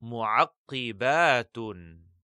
معقبات.